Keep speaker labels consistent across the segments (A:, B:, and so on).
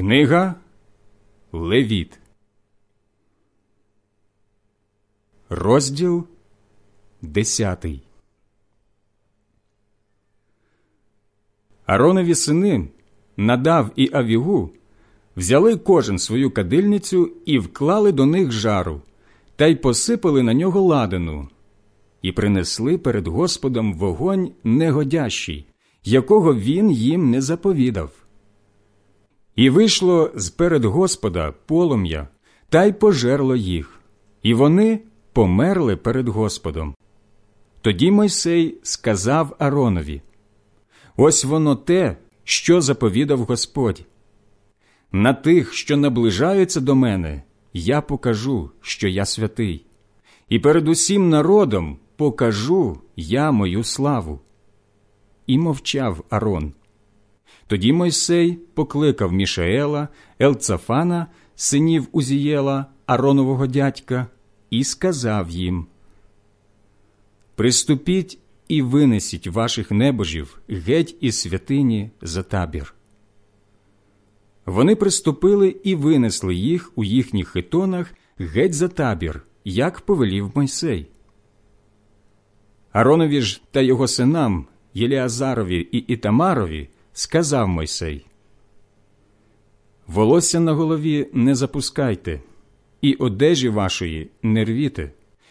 A: Книга Левіт, розділ десятий. Аронові сини надав і авігу взяли кожен свою кадильницю і вклали до них жару, та й посипали на нього ладану, і принесли перед Господом вогонь негодящий, якого він їм не заповідав. І вийшло з перед Господа полум'я, та й пожерло їх, і вони померли перед Господом. Тоді Мойсей сказав Аронові Ось воно те, що заповідав Господь. На тих, що наближаються до мене, я покажу, що я святий, і перед усім народом покажу я мою славу. І мовчав Арон. Тоді Мойсей покликав Мішаела, Елцафана, синів Узієла, Аронового дядька, і сказав їм Приступіть і винесіть ваших небожів геть із святині за табір. Вони приступили і винесли їх у їхніх хитонах геть за табір, як повелів Мойсей. Аронові ж та його синам Єліазарові і Ітамарові сказав Мойсей Волосся на голові не запускайте, і одежі вашої не рвіте,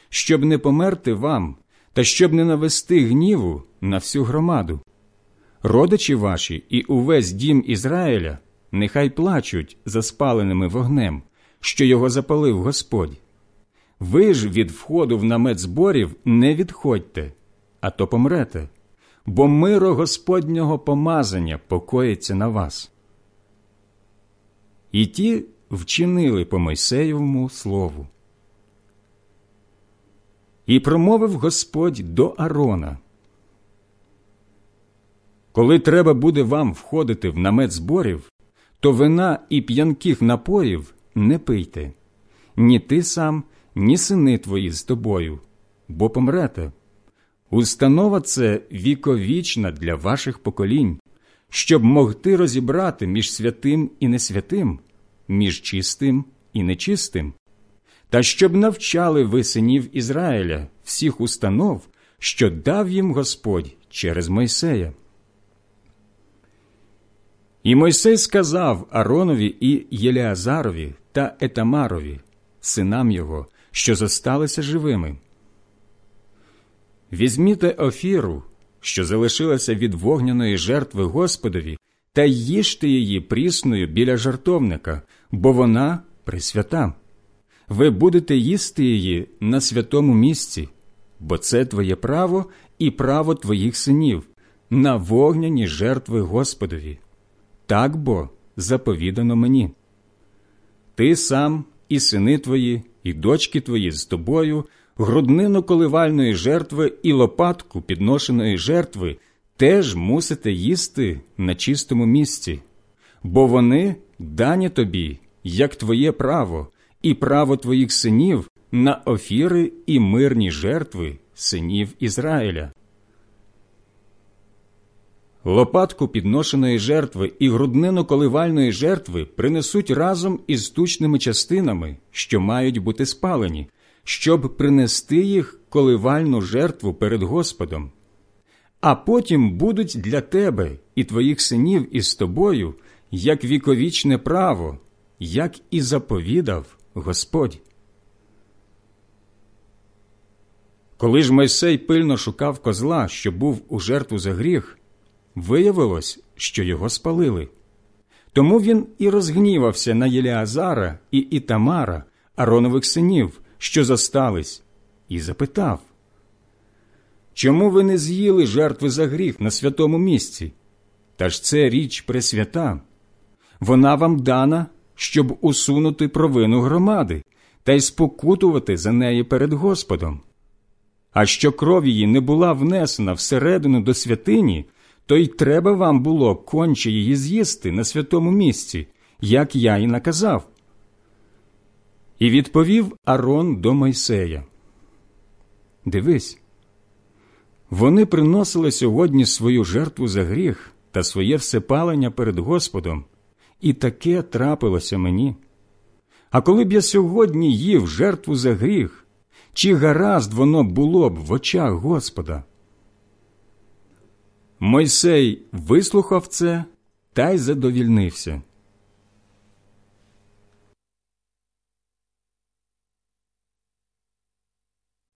A: щоб не померти вам, та щоб не навести гніву на всю громаду. Родичі ваші і увесь дім Ізраїля нехай плачуть за спаленими вогнем, що його запалив Господь. Ви ж від входу в намет зборів не відходьте, а то помрете бо миро Господнього помазання покоїться на вас. І ті вчинили по Мойсеєвому слову. І промовив Господь до Арона. Коли треба буде вам входити в намет зборів, то вина і п'янких напоїв не пийте, ні ти сам, ні сини твої з тобою, бо помрете. Установа це віковічна для ваших поколінь, щоб могти розібрати між святим і несвятим, між чистим і нечистим, та щоб навчали ви синів Ізраїля всіх установ, що дав їм Господь через Мойсея. І Мойсей сказав Аронові і Єлеазарові та Етамарові, синам його, що зосталися живими. Візьміте офіру, що залишилася від вогняної жертви Господові, та їжте її прісною біля жартовника, бо вона присвята. Ви будете їсти її на святому місці, бо це твоє право і право твоїх синів, на вогняні жертви Господові. Так бо заповідано мені. Ти сам і сини твої, і дочки твої з тобою груднину коливальної жертви і лопатку підношеної жертви теж мусите їсти на чистому місці, бо вони дані тобі, як твоє право, і право твоїх синів на офіри і мирні жертви синів Ізраїля. Лопатку підношеної жертви і груднину коливальної жертви принесуть разом із тучними частинами, що мають бути спалені, щоб принести їх коливальну жертву перед Господом, а потім будуть для тебе і твоїх синів із тобою як віковічне право, як і заповідав Господь. Коли ж Мойсей пильно шукав козла, що був у жертву за гріх, виявилось, що його спалили. Тому він і розгнівався на Єліазара і Ітамара, Аронових синів, що зостались, і запитав Чому ви не з'їли жертви за гріх на святому місці? Та ж це річ пресвята. Вона вам дана, щоб усунути провину громади та й спокутувати за неї перед Господом. А що кров її не була внесена всередину до святині, то й треба вам було конче її з'їсти на святому місці, як я й наказав. І відповів Арон до Мойсея. Дивись, вони приносили сьогодні свою жертву за гріх та своє всепалення перед Господом, і таке трапилося мені. А коли б я сьогодні їв жертву за гріх, чи гаразд воно було б в очах Господа? Мойсей вислухав це та й задовільнився.